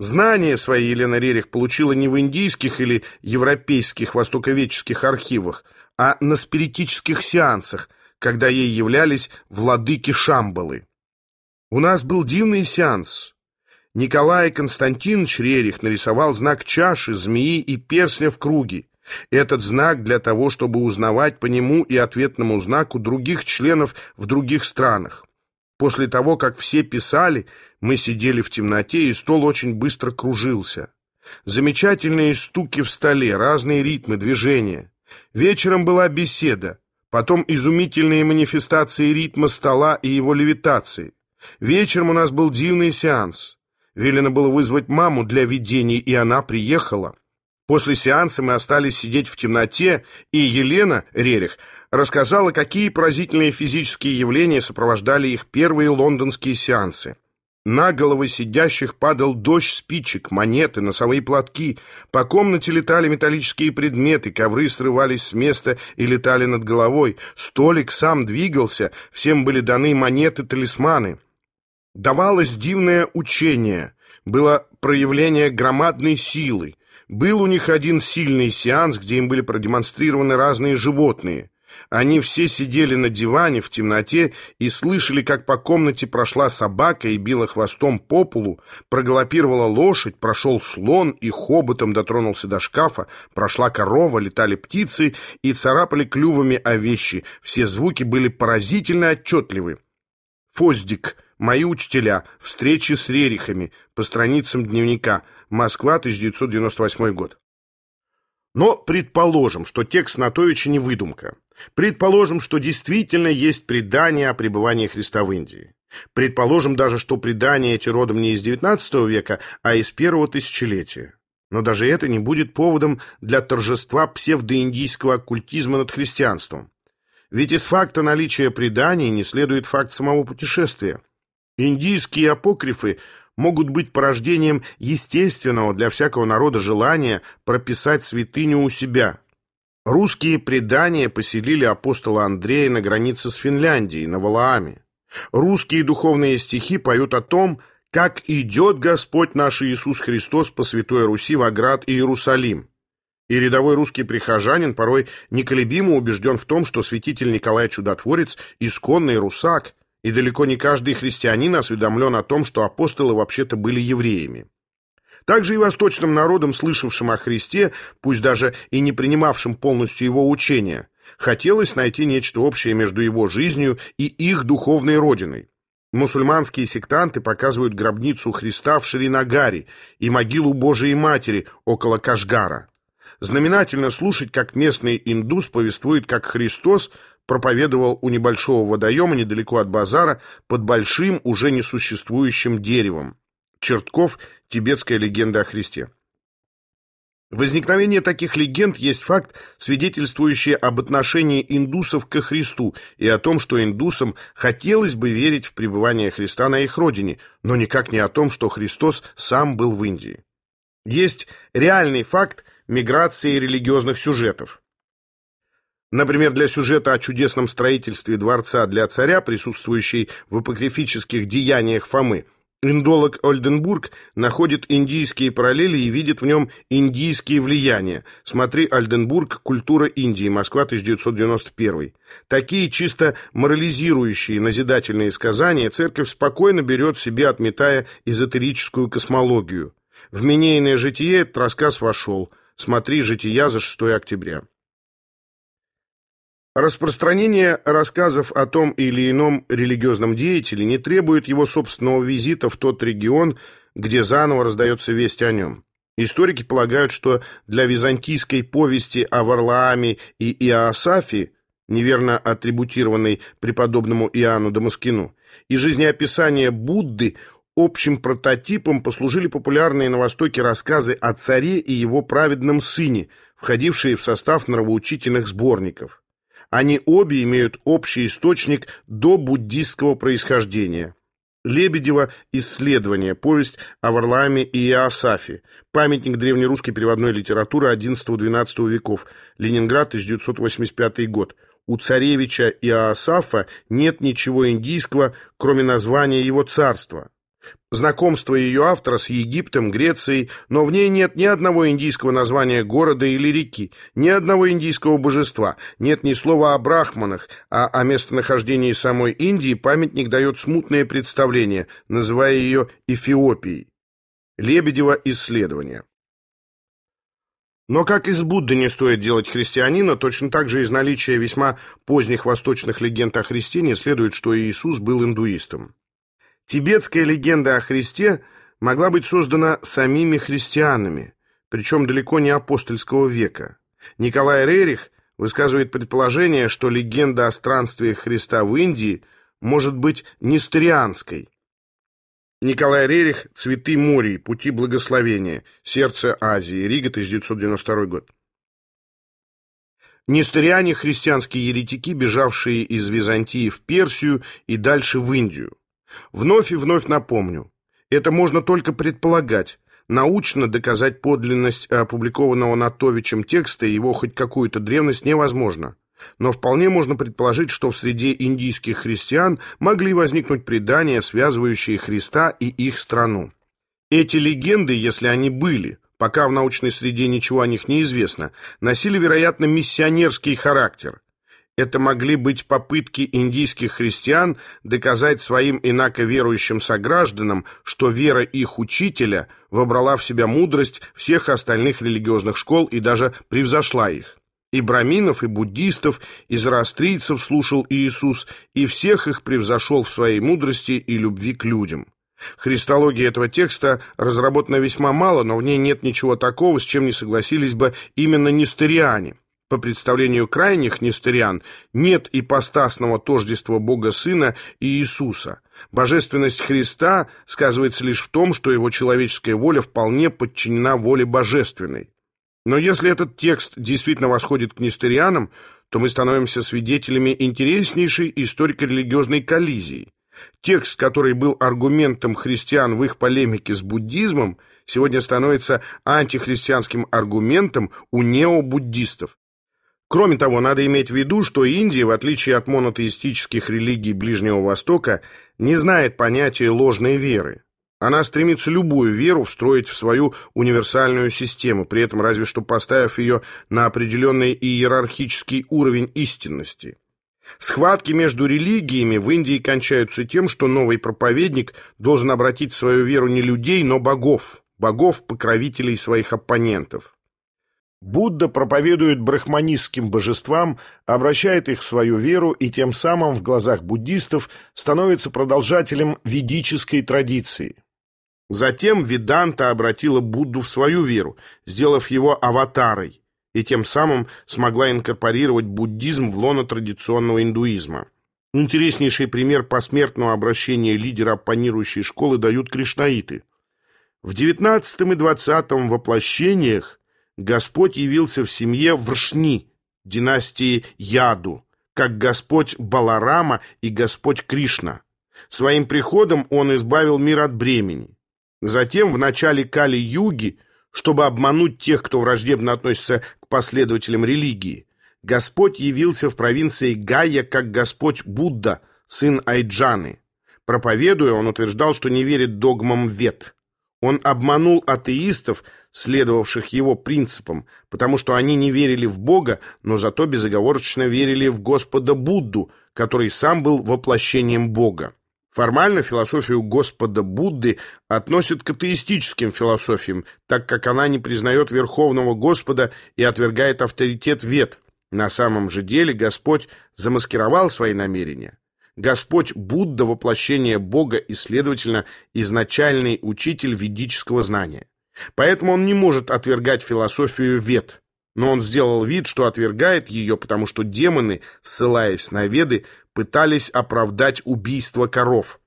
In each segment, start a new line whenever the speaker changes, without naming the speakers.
Знания свои Елена Рерих получила не в индийских или европейских востоковедческих архивах, а на спиритических сеансах, когда ей являлись владыки Шамбалы. У нас был дивный сеанс. Николай Константинович Рерих нарисовал знак чаши, змеи и перстня в круге. Этот знак для того, чтобы узнавать по нему и ответному знаку других членов в других странах. После того, как все писали, мы сидели в темноте, и стол очень быстро кружился. Замечательные стуки в столе, разные ритмы, движения. Вечером была беседа, потом изумительные манифестации ритма стола и его левитации. Вечером у нас был дивный сеанс. Велено было вызвать маму для видений, и она приехала. После сеанса мы остались сидеть в темноте, и Елена Рерих рассказала, какие поразительные физические явления сопровождали их первые лондонские сеансы. На головы сидящих падал дождь спичек, монеты, носовые платки. По комнате летали металлические предметы, ковры срывались с места и летали над головой. Столик сам двигался, всем были даны монеты-талисманы. Давалось дивное учение, было проявление громадной силы. Был у них один сильный сеанс, где им были продемонстрированы разные животные. Они все сидели на диване в темноте и слышали, как по комнате прошла собака и била хвостом по полу, проголопировала лошадь, прошел слон и хоботом дотронулся до шкафа, прошла корова, летали птицы и царапали клювами о вещи. Все звуки были поразительно отчетливы. Фоздик, мои учителя, встречи с рерихами, по страницам дневника, Москва, 1998 год. Но предположим, что текст Натовича не выдумка. Предположим, что действительно есть предание о пребывании Христа в Индии. Предположим даже, что предания эти родом не из XIX века, а из первого тысячелетия. Но даже это не будет поводом для торжества псевдоиндийского оккультизма над христианством. Ведь из факта наличия преданий не следует факт самого путешествия. Индийские апокрифы могут быть порождением естественного для всякого народа желания прописать святыню у себя. Русские предания поселили апостола Андрея на границе с Финляндией, на Валааме. Русские духовные стихи поют о том, как идет Господь наш Иисус Христос по Святой Руси в Аград и Иерусалим. И рядовой русский прихожанин порой неколебимо убежден в том, что святитель Николай Чудотворец – исконный русак, и далеко не каждый христианин осведомлен о том, что апостолы вообще-то были евреями. Также и восточным народам, слышавшим о Христе, пусть даже и не принимавшим полностью его учения, хотелось найти нечто общее между его жизнью и их духовной родиной. Мусульманские сектанты показывают гробницу Христа в Шринагаре и могилу Божией Матери около Кашгара. Знаменательно слушать, как местный индус повествует, как Христос проповедовал у небольшого водоема недалеко от базара под большим, уже несуществующим деревом. Чертков «Тибетская легенда о Христе». Возникновение таких легенд есть факт, свидетельствующий об отношении индусов ко Христу и о том, что индусам хотелось бы верить в пребывание Христа на их родине, но никак не о том, что Христос сам был в Индии. Есть реальный факт миграции религиозных сюжетов. Например, для сюжета о чудесном строительстве дворца для царя, присутствующей в апокрифических деяниях Фомы, индолог Ольденбург находит индийские параллели и видит в нем индийские влияния. Смотри Ольденбург «Культура Индии. Москва, 1991». Такие чисто морализирующие назидательные сказания церковь спокойно берет себе, отметая эзотерическую космологию. В Минейное житие этот рассказ вошел. Смотри «Жития» за 6 октября. Распространение рассказов о том или ином религиозном деятеле не требует его собственного визита в тот регион, где заново раздается весть о нем. Историки полагают, что для византийской повести о Варлааме и Иоасафе, неверно атрибутированной преподобному Иоанну Дамаскину, и жизнеописание Будды общим прототипом послужили популярные на Востоке рассказы о царе и его праведном сыне, входившие в состав нравоучительных сборников. Они обе имеют общий источник до буддистского происхождения. Лебедева «Исследование. Повесть о Варлааме и Иосафе. Памятник древнерусской переводной литературы XI-XII веков. Ленинград, 1985 год. У царевича Иосафа нет ничего индийского, кроме названия его царства. Знакомство ее автора с Египтом, Грецией, но в ней нет ни одного индийского названия города или реки, ни одного индийского божества, нет ни слова о брахманах, а о местонахождении самой Индии памятник дает смутное представление, называя ее Эфиопией. Лебедева исследование. Но как из Будды не стоит делать христианина, точно так же из наличия весьма поздних восточных легенд о Христе следует, что Иисус был индуистом. Тибетская легенда о Христе могла быть создана самими христианами, причем далеко не апостольского века. Николай Рерих высказывает предположение, что легенда о странствиях Христа в Индии может быть нестерианской, Николай Рерих «Цветы морей. Пути благословения. Сердце Азии. Рига, 1992 год». Нестериане – христианские еретики, бежавшие из Византии в Персию и дальше в Индию. Вновь и вновь напомню, это можно только предполагать, научно доказать подлинность опубликованного Натовичем текста и его хоть какую-то древность невозможно но вполне можно предположить, что в среде индийских христиан могли возникнуть предания, связывающие Христа и их страну. Эти легенды, если они были, пока в научной среде ничего о них не известно, носили, вероятно, миссионерский характер. Это могли быть попытки индийских христиан доказать своим инаковерующим согражданам, что вера их учителя вобрала в себя мудрость всех остальных религиозных школ и даже превзошла их. И браминов, и буддистов, и зороастрийцев слушал Иисус, и всех их превзошел в своей мудрости и любви к людям. Христология этого текста разработана весьма мало, но в ней нет ничего такого, с чем не согласились бы именно нестериане. По представлению крайних нестериан, нет ипостасного тождества Бога Сына и Иисуса. Божественность Христа сказывается лишь в том, что его человеческая воля вполне подчинена воле божественной. Но если этот текст действительно восходит к нестерианам, то мы становимся свидетелями интереснейшей историко-религиозной коллизии. Текст, который был аргументом христиан в их полемике с буддизмом, сегодня становится антихристианским аргументом у необуддистов. Кроме того, надо иметь в виду, что Индия, в отличие от монотеистических религий Ближнего Востока, не знает понятия ложной веры. Она стремится любую веру встроить в свою универсальную систему, при этом разве что поставив ее на определенный иерархический уровень истинности. Схватки между религиями в Индии кончаются тем, что новый проповедник должен обратить свою веру не людей, но богов, богов-покровителей своих оппонентов. Будда проповедует брахманистским божествам, обращает их в свою веру и тем самым в глазах буддистов становится продолжателем ведической традиции. Затем Веданта обратила Будду в свою веру, сделав его аватарой, и тем самым смогла инкорпорировать буддизм в лоно традиционного индуизма. Интереснейший пример посмертного обращения лидера оппонирующей школы дают кришнаиты. В XIX и XX воплощениях Господь явился в семье Вршни, династии Яду, как Господь Баларама и Господь Кришна. Своим приходом он избавил мир от бремени. Затем в начале Кали-юги, чтобы обмануть тех, кто враждебно относится к последователям религии, Господь явился в провинции Гая как Господь Будда, сын Айджаны. Проповедуя, он утверждал, что не верит догмам вет. Он обманул атеистов, следовавших его принципам, потому что они не верили в Бога, но зато безоговорочно верили в Господа Будду, который сам был воплощением Бога. Формально философию Господа Будды относят к атеистическим философиям, так как она не признает Верховного Господа и отвергает авторитет вет. На самом же деле Господь замаскировал свои намерения. Господь Будда – воплощение Бога и, следовательно, изначальный учитель ведического знания. Поэтому он не может отвергать философию вет, но он сделал вид, что отвергает ее, потому что демоны, ссылаясь на веды, пытались оправдать убийство коров.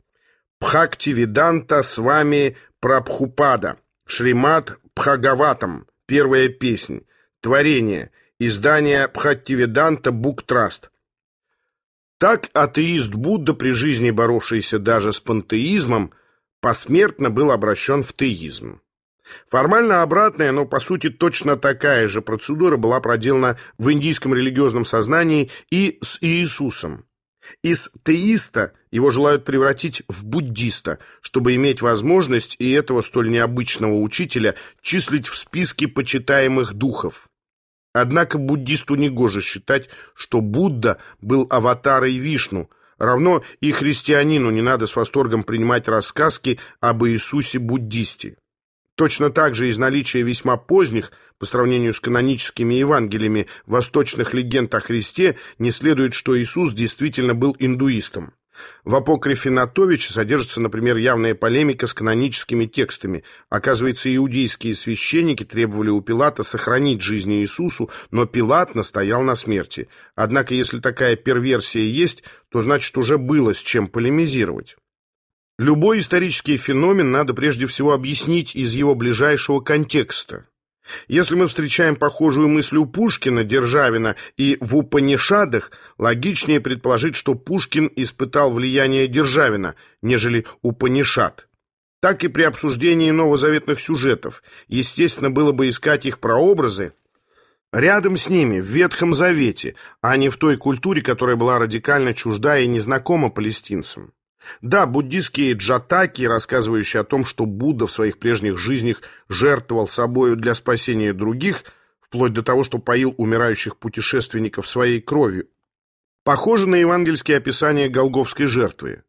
Пхактивиданта с вами Прабхупада, Шримат Пхагаватам, первая песнь, творение, издание Пхаттивиданта Буктраст. Так атеист Будда, при жизни боровшийся даже с пантеизмом, посмертно был обращен в теизм. Формально обратная, но по сути точно такая же процедура была проделана в индийском религиозном сознании и с Иисусом. Из теиста его желают превратить в буддиста, чтобы иметь возможность и этого столь необычного учителя числить в списке почитаемых духов. Однако буддисту негоже считать, что Будда был аватарой Вишну, равно и христианину не надо с восторгом принимать рассказки об Иисусе-буддисте. Точно так же из наличия весьма поздних, по сравнению с каноническими Евангелиями, восточных легенд о Христе, не следует, что Иисус действительно был индуистом. В апокрифе Натовича содержится, например, явная полемика с каноническими текстами. Оказывается, иудейские священники требовали у Пилата сохранить жизнь Иисусу, но Пилат настоял на смерти. Однако, если такая перверсия есть, то значит уже было с чем полемизировать. Любой исторический феномен надо прежде всего объяснить из его ближайшего контекста. Если мы встречаем похожую мысль у Пушкина, Державина и в Упанишадах, логичнее предположить, что Пушкин испытал влияние Державина, нежели Упанишад. Так и при обсуждении новозаветных сюжетов. Естественно, было бы искать их прообразы рядом с ними, в Ветхом Завете, а не в той культуре, которая была радикально чужда и незнакома палестинцам. Да, буддистские джатаки, рассказывающие о том, что Будда в своих прежних жизнях жертвовал собою для спасения других, вплоть до того, что поил умирающих путешественников своей кровью, похожи на евангельские описания голговской жертвы.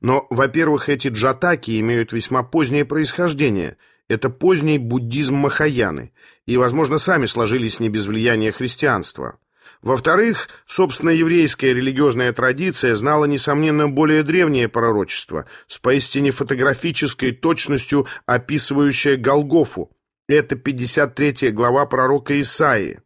Но, во-первых, эти джатаки имеют весьма позднее происхождение. Это поздний буддизм Махаяны, и, возможно, сами сложились не без влияния христианства. Во-вторых, собственно, еврейская религиозная традиция знала, несомненно, более древнее пророчество, с поистине фотографической точностью описывающее Голгофу. Это 53 глава пророка Исаии.